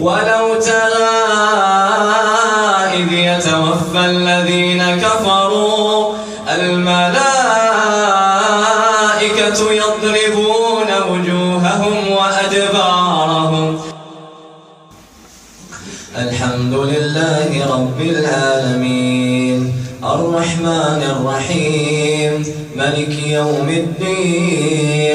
ولو ترى إذ يتوفى الذين كفروا الملائكة يضربون وجوههم وأدبارهم. الحمد لله رب العالمين. الرحمن الرحيم. ملك يوم الدين.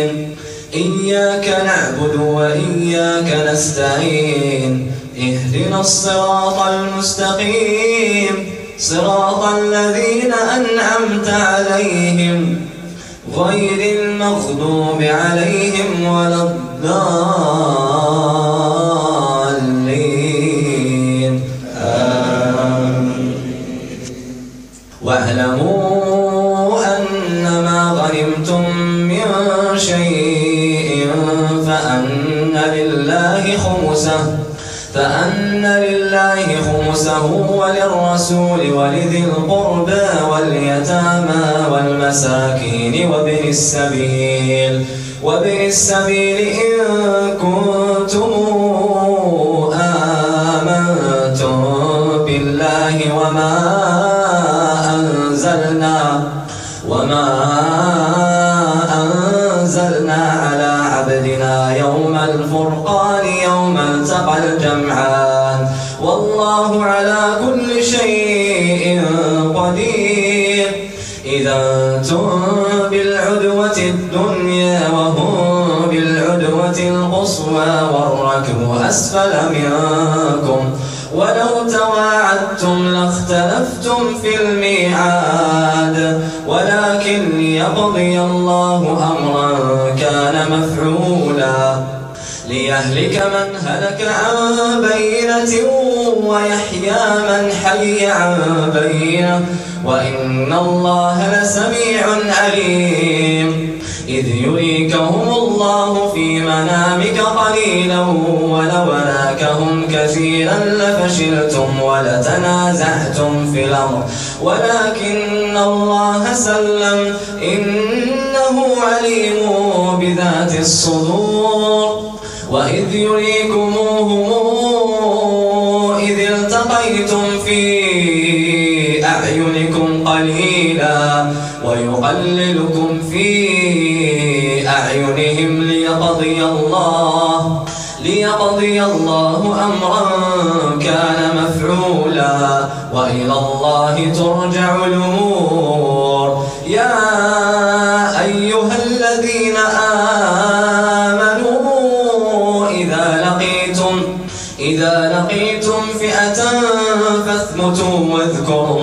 إياك نعبد وإياك نستعين. اهدنا الصراط المستقيم. صراط الذين أنعمت عليهم. غير المغضوب عليهم ولا الضالين. واعلموا أن ما غنمتم من شيء. خمسة. فأن لله خمسه وللرسول ولذي القربى واليتامى والمساكين وابن السبيل. وابن السبيل إن كنتم آمنتم بالله وما أنزلنا وما أنزلنا بالعدوة الدنيا وهم بالعدوة القصوى والركب أسفل منكم ولو تواعدتم لاختلفتم في الميعاد ولكن ليقضي الله أمرا كان مفعولا ليهلك من هلك عن بينة ويحيى من حي عن بينة وإن الله لسميع عليم. إذ يريكهم الله في منامك قليلا ولو راكهم كثيرا لفشلتم ولتنازعتم في الأمر ولكن الله سلم إنه عليم بذات الصدور. وإذ يريكموهم إذ التقيتم قليلا ويقللكم في أعينهم ليقضي الله ليقضي الله أمرا كان مفعولا وإلى الله ترجع الأمور. يا أيها الذين آمنوا إذا لقيتم إذا لقيتم فئة فاثبتوا واذكروا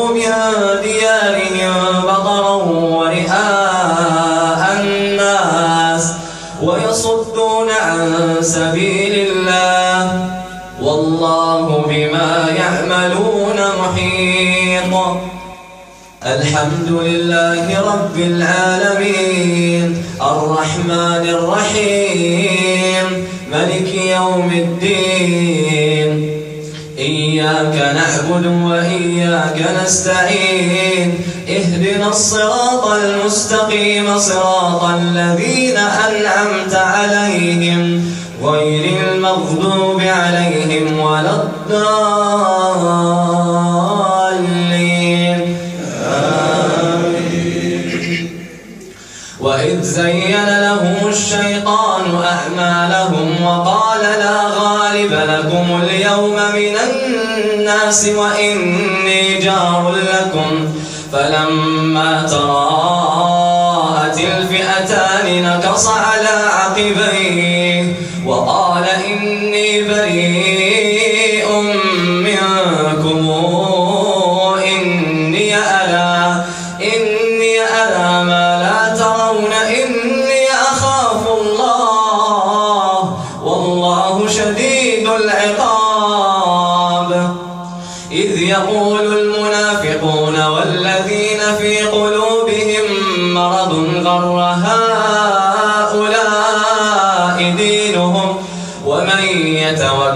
سبيل الله والله بما يعملون محيط. الحمد لله رب العالمين. الرحمن الرحيم. ملك يوم الدين. إياك نعبد وإياك نستعين. اهدنا الصراط المستقيم. صراط الذين أنعمت عليهم. غير المغضوب عليهم ولا الضالين. وإذ زين لهم الشيطان أعمالهم وقال لا غالب لكم اليوم من الناس وإني جار لكم. فلما تراءت الفئتان نكص على عقبيه. وقال إني بريء.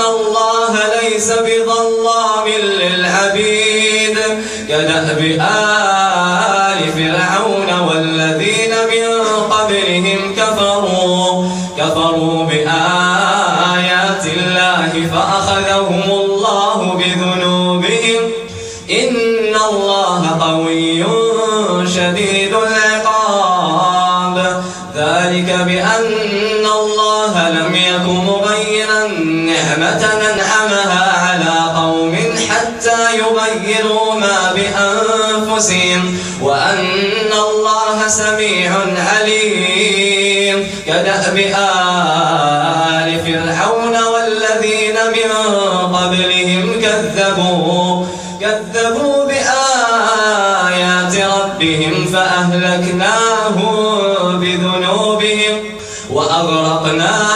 الله ليس بظلام للعبيد كدأب آل بأنفسهم وأن الله سميع عليم. كدأب آل فرعون والذين من قبلهم كذبوا كذبوا بآيات ربهم فأهلكناهم بذنوبهم وأغرقنا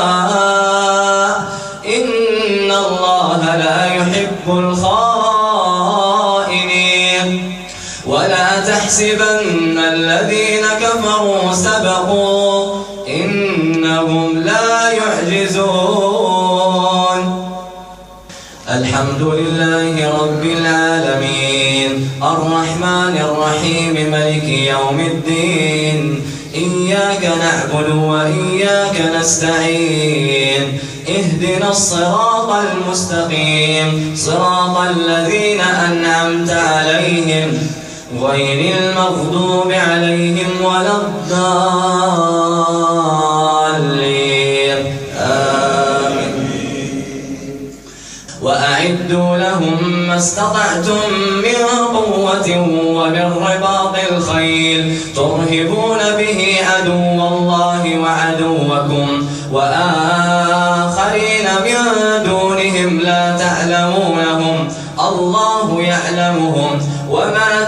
تحسبن الذين كفروا سبقوا إنهم لا يعجزون. الحمد لله رب العالمين. الرحمن الرحيم ملك يوم الدين. إياك نعبد وإياك نستعين. اهدنا الصراط المستقيم. صراط الذين أنعمت عليهم. غير المغضوب عليهم ولا الضالين. آمين. وأعدوا لهم ما استطعتم من قوة ومن رباط الخيل. ترهبون به عدو الله وعدوكم. وآخرين من دونهم لا تعلمونهم. الله يعلمهم.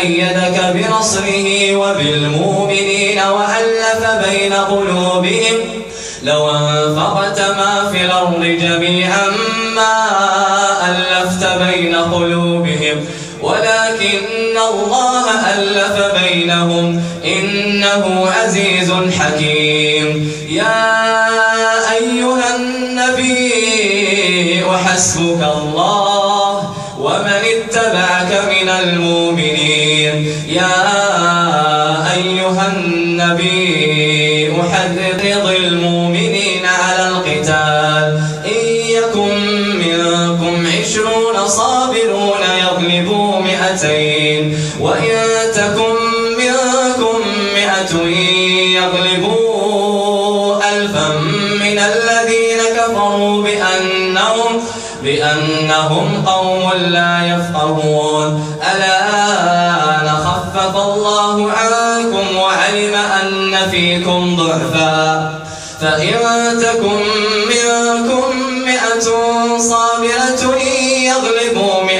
أيدك بنصره وبالمؤمنين وألف بين قلوبهم لو أنفقت ما في الأرض جميعا ما ألفت بين قلوبهم. ولكن الله ألف بينهم. إنه عزيز حكيم. يا أيها النبي حسبك الله ومن اتبعك من المؤمنين. يغلبوا مئتين وإن تكن منكم مئة يغلبوا ألفا من الذين كفروا بأنهم بأنهم قوم لا يفقهون. ألا خفف الله عنكم وعلم أن فيكم ضعفا. فإن تكن منكم مئة صابرة يغلبوا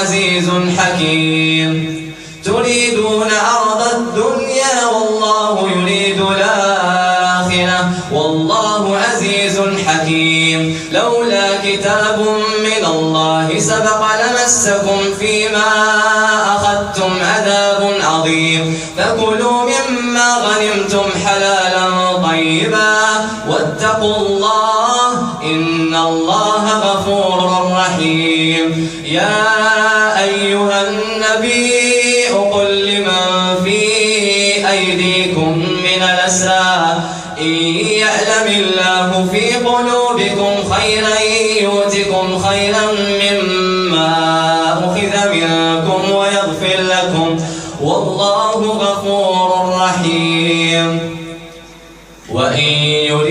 عزيز حكيم. تريدون عرض الدنيا والله يريد الآخرة. والله عزيز حكيم. لولا كتاب من الله سبق لمسكم فيما أخذتم عذاب عظيم. فكلوا مما غنمتم حلالا طيبا. واتقوا الله إن الله غفور رحيم. يا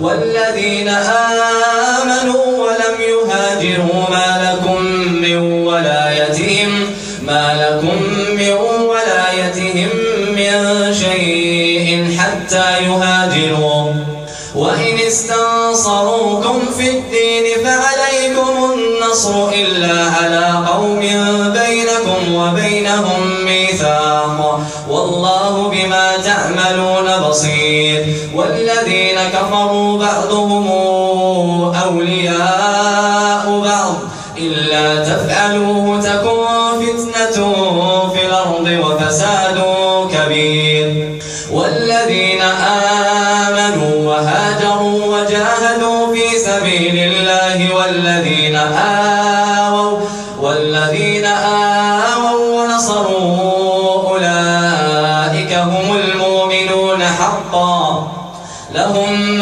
والذين آمنوا ولم يهاجروا ما لكم من ولايتهم ما لكم من ولايتهم من شيء حتى يهاجروا. وإن استنصروكم في الدين فعليكم النصر إلا بصير والذين كفروا بعضهم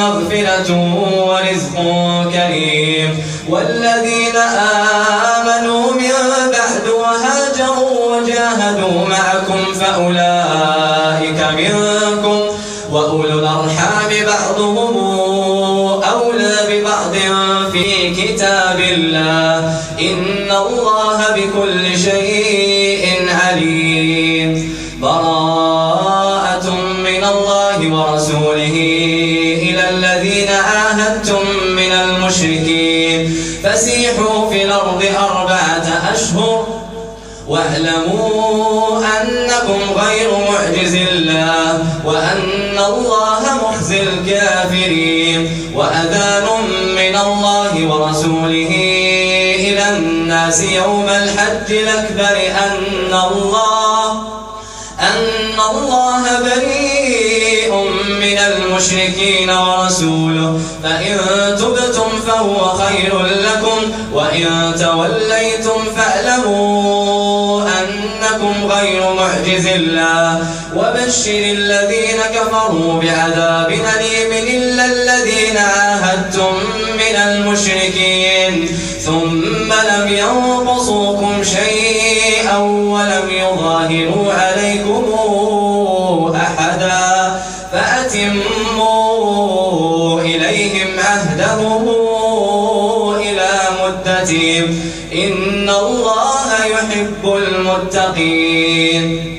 مغفرة ورزق كريم. والذين آمنوا من بعد وهاجروا وجاهدوا معكم فأولئك منكم وأولو الأرحام بعضهم أولى ببعض في كتاب الله. إن الله بكل شيء عليم. براءة من الله ورسوله الكافرين. وأذان من الله ورسوله إلى الناس يوم الحج الأكبر أن الله أن الله بريء من المشركين ورسوله. فإن تبتم فهو خير لكم وإن توليتم فاعلموا أنكم غير معجز الله. وبشر الذين كفروا بعذاب أليم إلا الذين عاهدتم من المشركين. ثم لم ينقصوكم شيئا ولم يظاهروا عليكم مدتهم